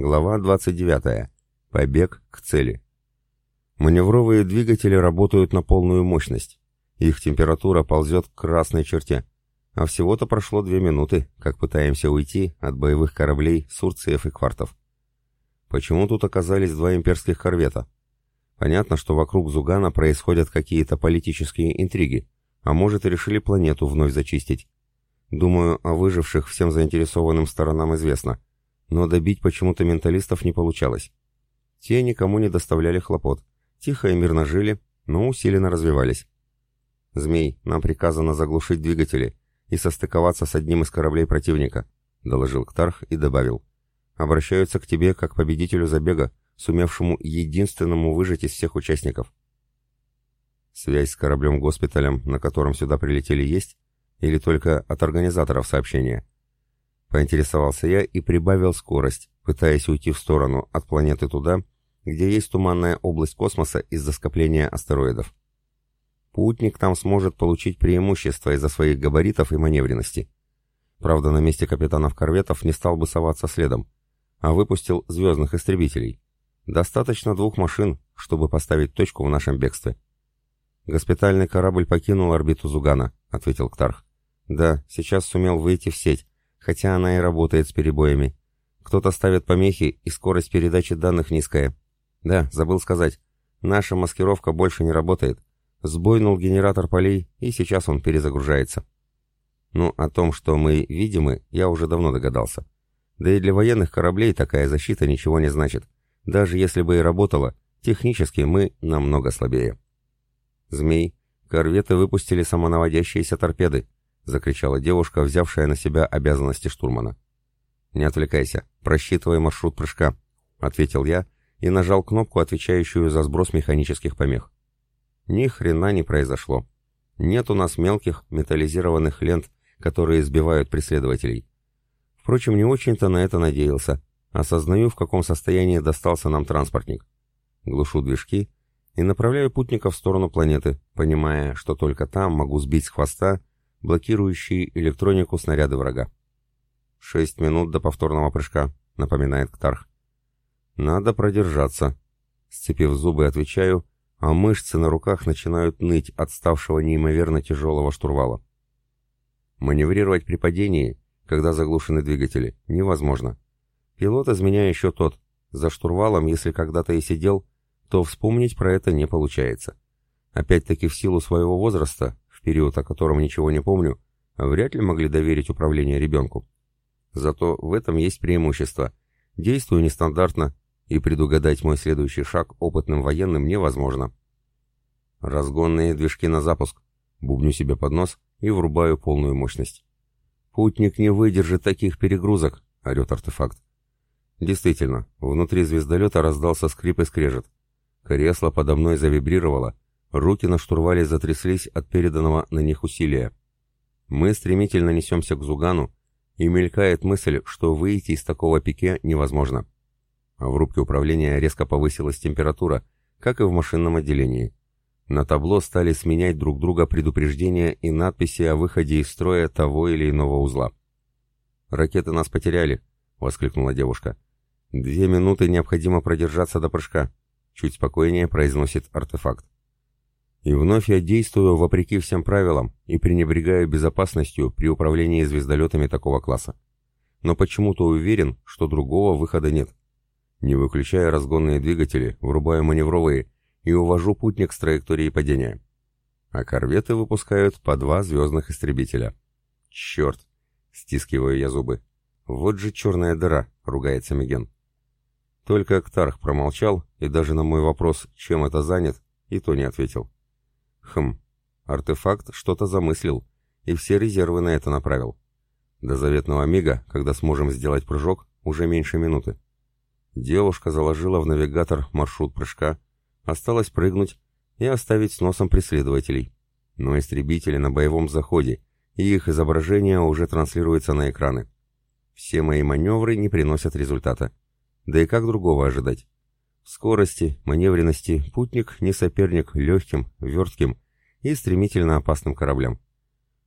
Глава 29. Побег к цели. Маневровые двигатели работают на полную мощность. Их температура ползет к красной черте. А всего-то прошло две минуты, как пытаемся уйти от боевых кораблей Сурциев и Квартов. Почему тут оказались два имперских корвета? Понятно, что вокруг Зугана происходят какие-то политические интриги, а может и решили планету вновь зачистить. Думаю, о выживших всем заинтересованным сторонам известно – но добить почему-то менталистов не получалось. Те никому не доставляли хлопот, тихо и мирно жили, но усиленно развивались. «Змей, нам приказано заглушить двигатели и состыковаться с одним из кораблей противника», — доложил Ктарх и добавил. «Обращаются к тебе как победителю забега, сумевшему единственному выжить из всех участников». «Связь с кораблем-госпиталем, на котором сюда прилетели, есть? Или только от организаторов сообщения?» Поинтересовался я и прибавил скорость, пытаясь уйти в сторону от планеты туда, где есть туманная область космоса из-за скопления астероидов. Путник там сможет получить преимущество из-за своих габаритов и маневренности. Правда, на месте капитанов корветов не стал бы соваться следом, а выпустил звездных истребителей. Достаточно двух машин, чтобы поставить точку в нашем бегстве. «Госпитальный корабль покинул орбиту Зугана», — ответил Ктарх. «Да, сейчас сумел выйти в сеть, хотя она и работает с перебоями. Кто-то ставит помехи, и скорость передачи данных низкая. Да, забыл сказать. Наша маскировка больше не работает. Сбойнул генератор полей, и сейчас он перезагружается. Ну, о том, что мы видимы, я уже давно догадался. Да и для военных кораблей такая защита ничего не значит. Даже если бы и работала, технически мы намного слабее. «Змей, корветы выпустили самонаводящиеся торпеды закричала девушка, взявшая на себя обязанности штурмана. «Не отвлекайся, просчитывай маршрут прыжка», — ответил я и нажал кнопку, отвечающую за сброс механических помех. Ни хрена не произошло. Нет у нас мелких металлизированных лент, которые сбивают преследователей. Впрочем, не очень-то на это надеялся. Осознаю, в каком состоянии достался нам транспортник. Глушу движки и направляю путника в сторону планеты, понимая, что только там могу сбить с хвоста блокирующие электронику снаряды врага. «Шесть минут до повторного прыжка», — напоминает Ктарх. «Надо продержаться». Сцепив зубы, отвечаю, а мышцы на руках начинают ныть от ставшего неимоверно тяжелого штурвала. Маневрировать при падении, когда заглушены двигатели, невозможно. Пилот из меня еще тот. За штурвалом, если когда-то и сидел, то вспомнить про это не получается. Опять-таки в силу своего возраста в период, о котором ничего не помню, вряд ли могли доверить управление ребенку. Зато в этом есть преимущество. Действую нестандартно, и предугадать мой следующий шаг опытным военным невозможно. Разгонные движки на запуск. Бубню себе под нос и врубаю полную мощность. «Путник не выдержит таких перегрузок», — орет артефакт. Действительно, внутри звездолета раздался скрип и скрежет. Кресло подо мной завибрировало, Руки на штурвале затряслись от переданного на них усилия. Мы стремительно несемся к Зугану, и мелькает мысль, что выйти из такого пике невозможно. В рубке управления резко повысилась температура, как и в машинном отделении. На табло стали сменять друг друга предупреждения и надписи о выходе из строя того или иного узла. «Ракеты нас потеряли», — воскликнула девушка. «Две минуты необходимо продержаться до прыжка», — чуть спокойнее произносит артефакт. И вновь я действую вопреки всем правилам и пренебрегаю безопасностью при управлении звездолетами такого класса. Но почему-то уверен, что другого выхода нет. Не выключая разгонные двигатели, врубаю маневровые и увожу путник с траектории падения. А корветы выпускают по два звездных истребителя. Черт! Стискиваю я зубы. Вот же черная дыра, ругается Миген. Только Ктарх промолчал и даже на мой вопрос, чем это занят, и то не ответил. Хм, артефакт что-то замыслил, и все резервы на это направил. До заветного мига, когда сможем сделать прыжок, уже меньше минуты. Девушка заложила в навигатор маршрут прыжка, осталось прыгнуть и оставить с носом преследователей. Но истребители на боевом заходе, и их изображение уже транслируется на экраны. Все мои маневры не приносят результата. Да и как другого ожидать? Скорости, маневренности путник не соперник легким, вертким и стремительно опасным кораблям.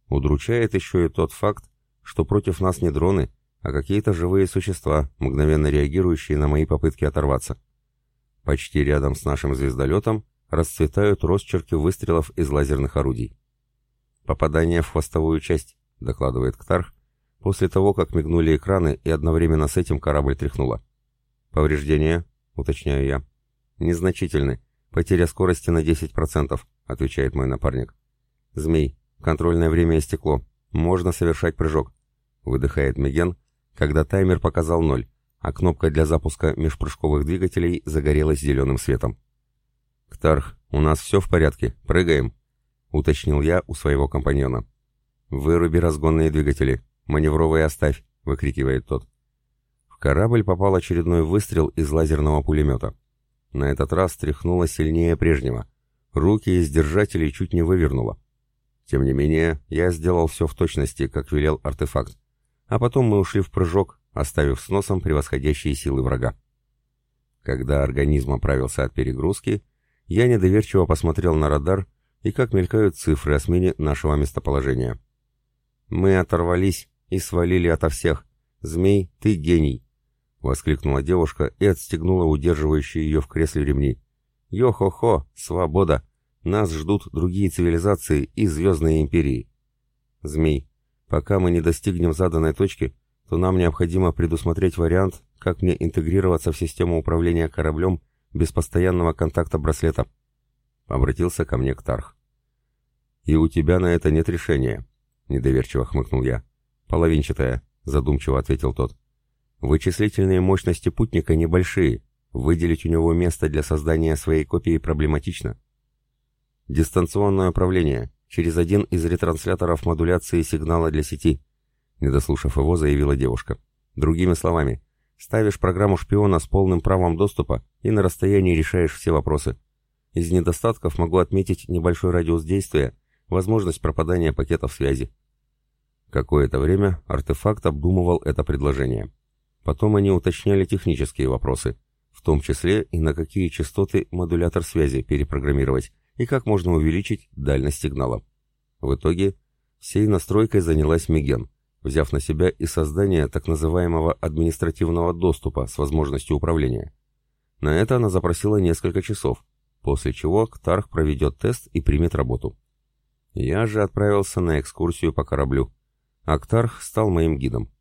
Удручает еще и тот факт, что против нас не дроны, а какие-то живые существа, мгновенно реагирующие на мои попытки оторваться. Почти рядом с нашим звездолетом расцветают росчерки выстрелов из лазерных орудий. «Попадание в хвостовую часть», — докладывает Ктарх, после того, как мигнули экраны и одновременно с этим корабль тряхнуло. «Повреждения?» — уточняю я. «Незначительны. Потеря скорости на 10%, — отвечает мой напарник. «Змей, контрольное время истекло. Можно совершать прыжок», — выдыхает Меген, когда таймер показал ноль, а кнопка для запуска межпрыжковых двигателей загорелась зеленым светом. «Ктарх, у нас все в порядке, прыгаем», — уточнил я у своего компаньона. «Выруби разгонные двигатели, маневровые оставь», — выкрикивает тот. Корабль попал очередной выстрел из лазерного пулемета. На этот раз тряхнуло сильнее прежнего. Руки из держателей чуть не вывернуло. Тем не менее, я сделал все в точности, как велел артефакт. А потом мы ушли в прыжок, оставив с носом превосходящие силы врага. Когда организм оправился от перегрузки, я недоверчиво посмотрел на радар и как мелькают цифры о смене нашего местоположения. Мы оторвались и свалили ото всех. Змей, ты гений. — воскликнула девушка и отстегнула удерживающие ее в кресле ремни. «Йо-хо-хо! Свобода! Нас ждут другие цивилизации и звездные империи!» «Змей, пока мы не достигнем заданной точки, то нам необходимо предусмотреть вариант, как мне интегрироваться в систему управления кораблем без постоянного контакта браслета», — обратился ко мне Ктарх. «И у тебя на это нет решения», — недоверчиво хмыкнул я. «Половинчатая», — задумчиво ответил тот. Вычислительные мощности путника небольшие, выделить у него место для создания своей копии проблематично. Дистанционное управление через один из ретрансляторов модуляции сигнала для сети, не дослушав его, заявила девушка. Другими словами, ставишь программу шпиона с полным правом доступа и на расстоянии решаешь все вопросы. Из недостатков могу отметить небольшой радиус действия, возможность пропадания пакетов связи. Какое-то время артефакт обдумывал это предложение. Потом они уточняли технические вопросы, в том числе и на какие частоты модулятор связи перепрограммировать и как можно увеличить дальность сигнала. В итоге всей настройкой занялась Миген, взяв на себя и создание так называемого административного доступа с возможностью управления. На это она запросила несколько часов, после чего Ктарх проведет тест и примет работу. Я же отправился на экскурсию по кораблю, а Ктарх стал моим гидом.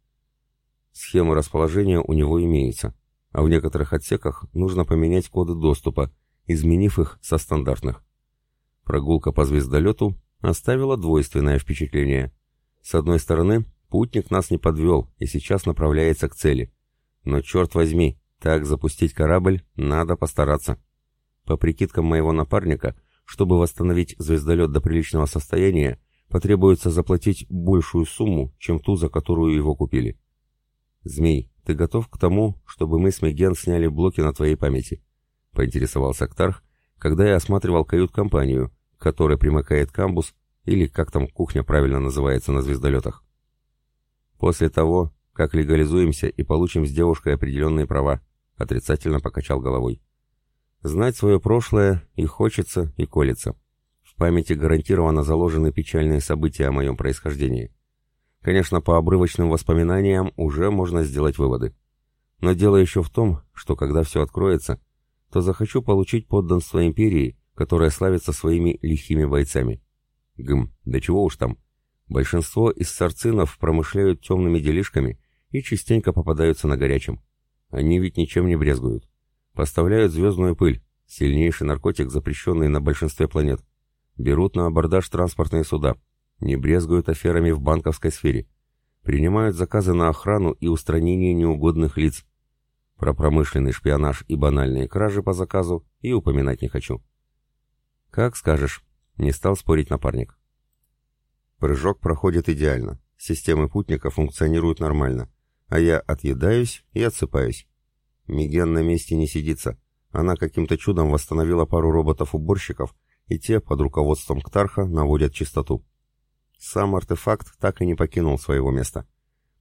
Схема расположения у него имеется, а в некоторых отсеках нужно поменять коды доступа, изменив их со стандартных. Прогулка по звездолету оставила двойственное впечатление. С одной стороны, путник нас не подвел и сейчас направляется к цели. Но черт возьми, так запустить корабль надо постараться. По прикидкам моего напарника, чтобы восстановить звездолет до приличного состояния, потребуется заплатить большую сумму, чем ту, за которую его купили. «Змей, ты готов к тому, чтобы мы с Меген сняли блоки на твоей памяти?» — поинтересовался Ктарх, когда я осматривал кают-компанию, к которой примыкает камбус, или как там кухня правильно называется на звездолетах. «После того, как легализуемся и получим с девушкой определенные права», — отрицательно покачал головой. «Знать свое прошлое и хочется, и колется. В памяти гарантированно заложены печальные события о моем происхождении. Конечно, по обрывочным воспоминаниям уже можно сделать выводы. Но дело еще в том, что когда все откроется, то захочу получить подданство империи, которая славится своими лихими бойцами. Гм, да чего уж там. Большинство из сарцинов промышляют темными делишками и частенько попадаются на горячем. Они ведь ничем не брезгуют. Поставляют звездную пыль, сильнейший наркотик, запрещенный на большинстве планет. Берут на абордаж транспортные суда – не брезгуют аферами в банковской сфере, принимают заказы на охрану и устранение неугодных лиц. Про промышленный шпионаж и банальные кражи по заказу и упоминать не хочу. «Как скажешь», — не стал спорить напарник. Прыжок проходит идеально, системы путника функционируют нормально, а я отъедаюсь и отсыпаюсь. Миген на месте не сидится, она каким-то чудом восстановила пару роботов-уборщиков, и те под руководством Ктарха наводят чистоту. Сам артефакт так и не покинул своего места.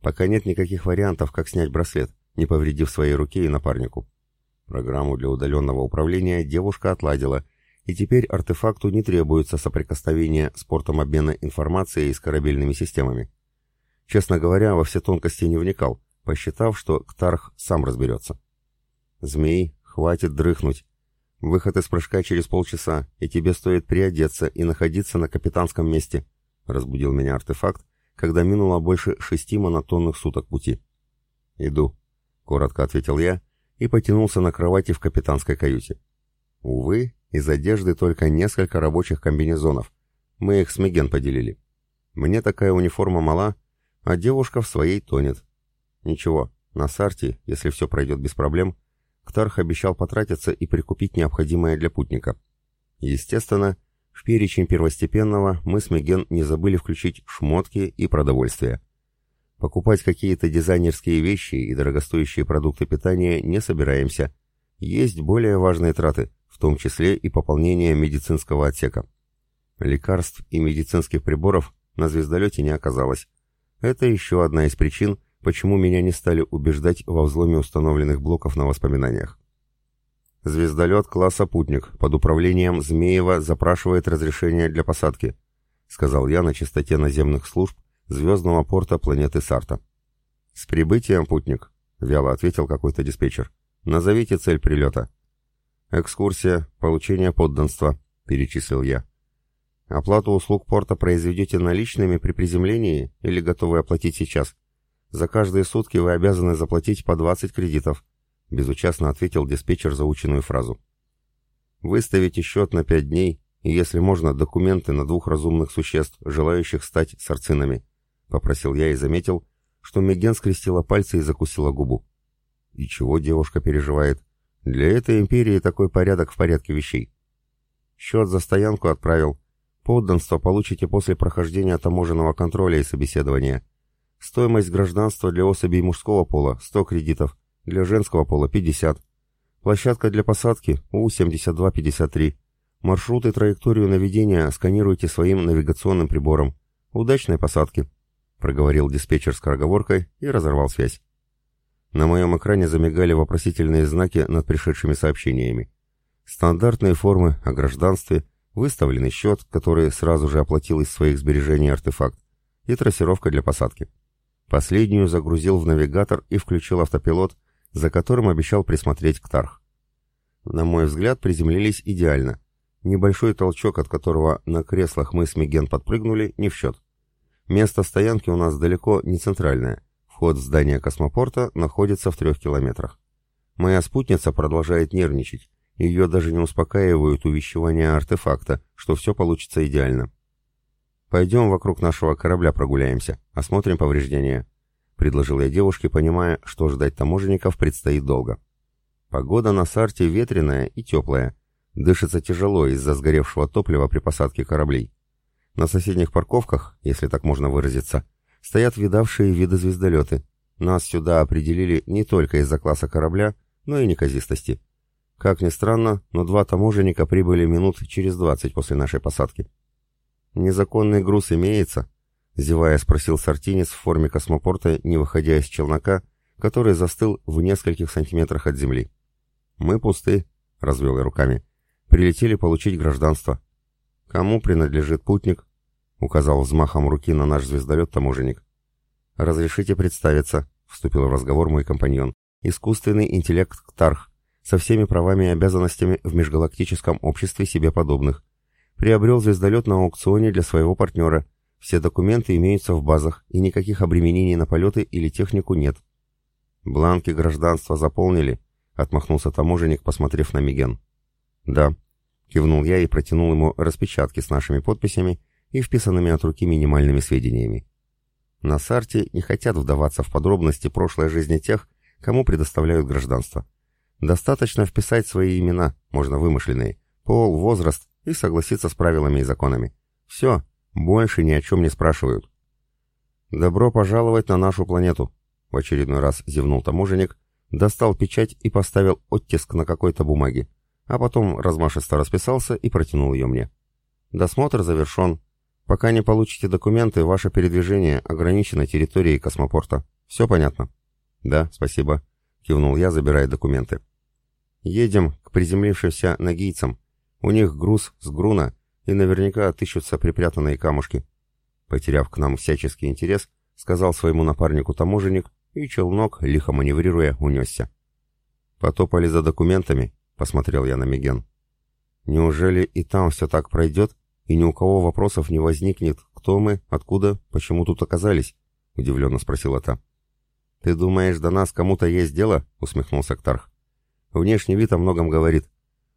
Пока нет никаких вариантов, как снять браслет, не повредив своей руке и напарнику. Программу для удаленного управления девушка отладила, и теперь артефакту не требуется соприкосновение с портом обмена информацией с корабельными системами. Честно говоря, во все тонкости не вникал, посчитав, что Ктарх сам разберется. «Змей, хватит дрыхнуть. Выход из прыжка через полчаса, и тебе стоит приодеться и находиться на капитанском месте», — разбудил меня артефакт, когда минуло больше шести монотонных суток пути. «Иду», — коротко ответил я и потянулся на кровати в капитанской каюте. Увы, из одежды только несколько рабочих комбинезонов. Мы их с Меген поделили. Мне такая униформа мала, а девушка в своей тонет. Ничего, на Сарте, если все пройдет без проблем, Ктарх обещал потратиться и прикупить необходимое для путника. Естественно, в перечень первостепенного мы с Меген не забыли включить шмотки и продовольствие. Покупать какие-то дизайнерские вещи и дорогостоящие продукты питания не собираемся. Есть более важные траты, в том числе и пополнение медицинского отсека. Лекарств и медицинских приборов на звездолете не оказалось. Это еще одна из причин, почему меня не стали убеждать во взломе установленных блоков на воспоминаниях. Звездолет класса «Путник» под управлением Змеева запрашивает разрешение для посадки, сказал я на частоте наземных служб звездного порта планеты Сарта. «С прибытием, путник», — вяло ответил какой-то диспетчер. «Назовите цель прилета». «Экскурсия, получение подданства», — перечислил я. «Оплату услуг порта произведете наличными при приземлении или готовы оплатить сейчас?» За каждые сутки вы обязаны заплатить по 20 кредитов», — безучастно ответил диспетчер заученную фразу. «Выставите счет на 5 дней, и, если можно, документы на двух разумных существ, желающих стать сарцинами», — попросил я и заметил, что Меген скрестила пальцы и закусила губу. «И чего девушка переживает? Для этой империи такой порядок в порядке вещей». «Счет за стоянку отправил. Подданство получите после прохождения таможенного контроля и собеседования», Стоимость гражданства для особей мужского пола – 100 кредитов, для женского пола – 50. Площадка для посадки – У-7253. Маршрут и траекторию наведения сканируйте своим навигационным прибором. Удачной посадки, проговорил диспетчер скороговоркой и разорвал связь. На моем экране замигали вопросительные знаки над пришедшими сообщениями. Стандартные формы о гражданстве, выставленный счет, который сразу же оплатил из своих сбережений артефакт, и трассировка для посадки. Последнюю загрузил в навигатор и включил автопилот, за которым обещал присмотреть Ктарх. На мой взгляд, приземлились идеально. Небольшой толчок, от которого на креслах мы с Миген подпрыгнули, не в счет. Место стоянки у нас далеко не центральное. Вход в здание космопорта находится в трех километрах. Моя спутница продолжает нервничать. Ее даже не успокаивают увещевания артефакта, что все получится идеально. «Пойдем вокруг нашего корабля прогуляемся, осмотрим повреждения», — предложил я девушке, понимая, что ждать таможенников предстоит долго. Погода на Сарте ветреная и теплая. Дышится тяжело из-за сгоревшего топлива при посадке кораблей. На соседних парковках, если так можно выразиться, стоят видавшие виды звездолеты. Нас сюда определили не только из-за класса корабля, но и неказистости. Как ни странно, но два таможенника прибыли минут через двадцать после нашей посадки. «Незаконный груз имеется?» — зевая спросил Сартинец в форме космопорта, не выходя из челнока, который застыл в нескольких сантиметрах от земли. «Мы пусты», — развел я руками. «Прилетели получить гражданство». «Кому принадлежит путник?» — указал взмахом руки на наш звездолет таможенник. «Разрешите представиться», — вступил в разговор мой компаньон. «Искусственный интеллект Ктарх, со всеми правами и обязанностями в межгалактическом обществе себе подобных. Приобрел звездолет на аукционе для своего партнера. Все документы имеются в базах, и никаких обременений на полеты или технику нет. «Бланки гражданства заполнили?» — отмахнулся таможенник, посмотрев на Миген. «Да», — кивнул я и протянул ему распечатки с нашими подписями и вписанными от руки минимальными сведениями. На Сарте не хотят вдаваться в подробности прошлой жизни тех, кому предоставляют гражданство. Достаточно вписать свои имена, можно вымышленные, пол, возраст и согласиться с правилами и законами. Все, больше ни о чем не спрашивают. «Добро пожаловать на нашу планету», — в очередной раз зевнул таможенник, достал печать и поставил оттиск на какой-то бумаге, а потом размашисто расписался и протянул ее мне. «Досмотр завершен. Пока не получите документы, ваше передвижение ограничено территорией космопорта. Все понятно?» «Да, спасибо», — кивнул я, забирая документы. «Едем к приземлившимся нагийцам», у них груз с груна, и наверняка отыщутся припрятанные камушки. Потеряв к нам всяческий интерес, сказал своему напарнику таможенник и челнок, лихо маневрируя, унесся. «Потопали за документами», — посмотрел я на Миген. «Неужели и там все так пройдет, и ни у кого вопросов не возникнет, кто мы, откуда, почему тут оказались?» — удивленно спросила та. «Ты думаешь, до нас кому-то есть дело?» — усмехнулся Ктарх. «Внешний вид о многом говорит.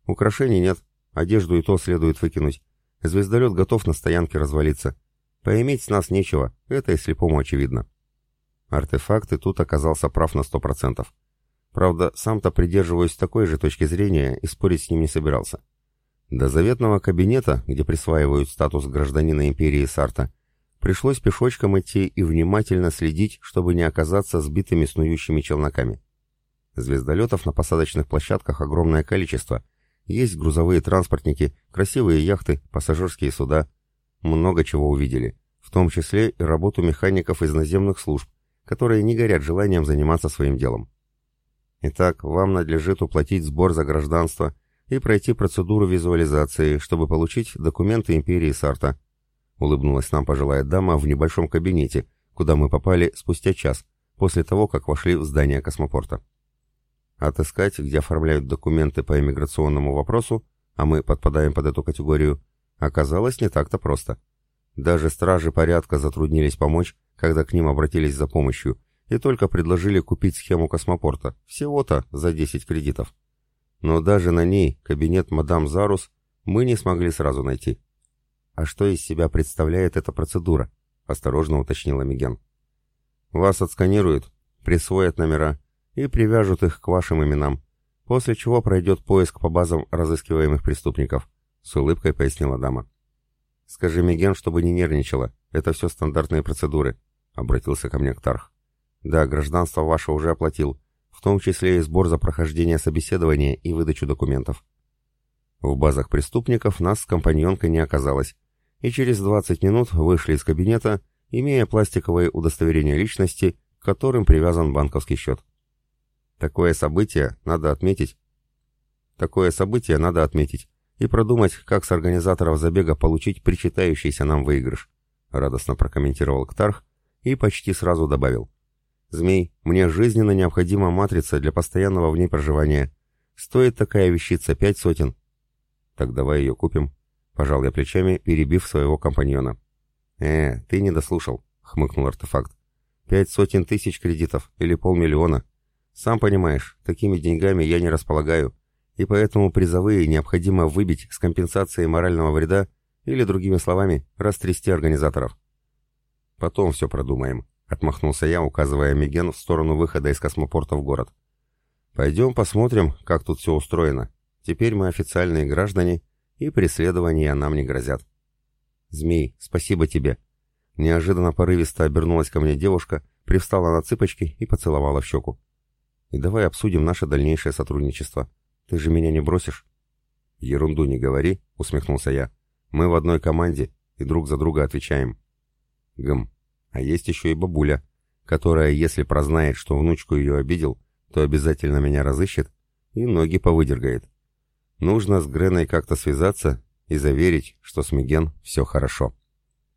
Украшений нет, одежду и то следует выкинуть. Звездолет готов на стоянке развалиться. Поиметь с нас нечего, это и слепому очевидно». Артефакт и тут оказался прав на сто процентов. Правда, сам-то придерживаюсь такой же точки зрения и спорить с ним не собирался. До заветного кабинета, где присваивают статус гражданина империи Сарта, пришлось пешочком идти и внимательно следить, чтобы не оказаться сбитыми снующими челноками. Звездолетов на посадочных площадках огромное количество. Есть грузовые транспортники, красивые яхты, пассажирские суда. Много чего увидели, в том числе и работу механиков из наземных служб, которые не горят желанием заниматься своим делом. Итак, вам надлежит уплатить сбор за гражданство и пройти процедуру визуализации, чтобы получить документы империи Сарта. Улыбнулась нам пожилая дама в небольшом кабинете, куда мы попали спустя час, после того, как вошли в здание космопорта. Отыскать, где оформляют документы по иммиграционному вопросу, а мы подпадаем под эту категорию, оказалось не так-то просто. Даже стражи порядка затруднились помочь, когда к ним обратились за помощью, и только предложили купить схему космопорта, всего-то за 10 кредитов. Но даже на ней кабинет мадам Зарус мы не смогли сразу найти. «А что из себя представляет эта процедура?» — осторожно уточнила Миген. «Вас отсканируют, присвоят номера и привяжут их к вашим именам, после чего пройдет поиск по базам разыскиваемых преступников», — с улыбкой пояснила дама. «Скажи Миген, чтобы не нервничала, это все стандартные процедуры», — обратился ко мне Ктарх. Да, гражданство ваше уже оплатил, в том числе и сбор за прохождение собеседования и выдачу документов. В базах преступников нас с компаньонкой не оказалось, и через 20 минут вышли из кабинета, имея пластиковые удостоверения личности, к которым привязан банковский счет. Такое событие надо отметить. Такое событие надо отметить и продумать, как с организаторов забега получить причитающийся нам выигрыш, радостно прокомментировал Ктарх и почти сразу добавил. «Змей, мне жизненно необходима матрица для постоянного в ней проживания. Стоит такая вещица пять сотен». «Так давай ее купим», — пожал я плечами, перебив своего компаньона. «Э, ты не дослушал», — хмыкнул артефакт. «Пять сотен тысяч кредитов или полмиллиона. Сам понимаешь, такими деньгами я не располагаю, и поэтому призовые необходимо выбить с компенсацией морального вреда или, другими словами, растрясти организаторов. Потом все продумаем. Отмахнулся я, указывая Миген в сторону выхода из космопорта в город. «Пойдем посмотрим, как тут все устроено. Теперь мы официальные граждане, и преследования нам не грозят». «Змей, спасибо тебе!» Неожиданно порывисто обернулась ко мне девушка, привстала на цыпочки и поцеловала в щеку. «И давай обсудим наше дальнейшее сотрудничество. Ты же меня не бросишь?» «Ерунду не говори», — усмехнулся я. «Мы в одной команде и друг за друга отвечаем». «Гм, а есть еще и бабуля, которая, если прознает, что внучку ее обидел, то обязательно меня разыщет и ноги повыдергает. Нужно с Греной как-то связаться и заверить, что с Миген все хорошо.